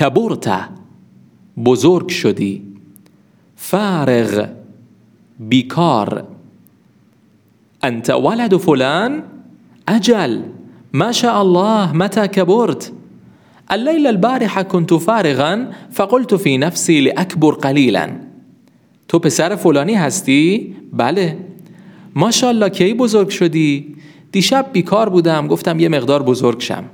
کبرت بزرگ شدی. فارغ بیکار. انت ولد فلان؟ اجل. ما شاء الله متى كبرت الليله البارحة كنت فارغا فقلت في نفسي لأكبر قليلا تو پسر فلانی هستی؟ بله. ماشاءالله کی بزرگ شدی؟ دیشب بیکار بودم گفتم یه مقدار بزرگ شم.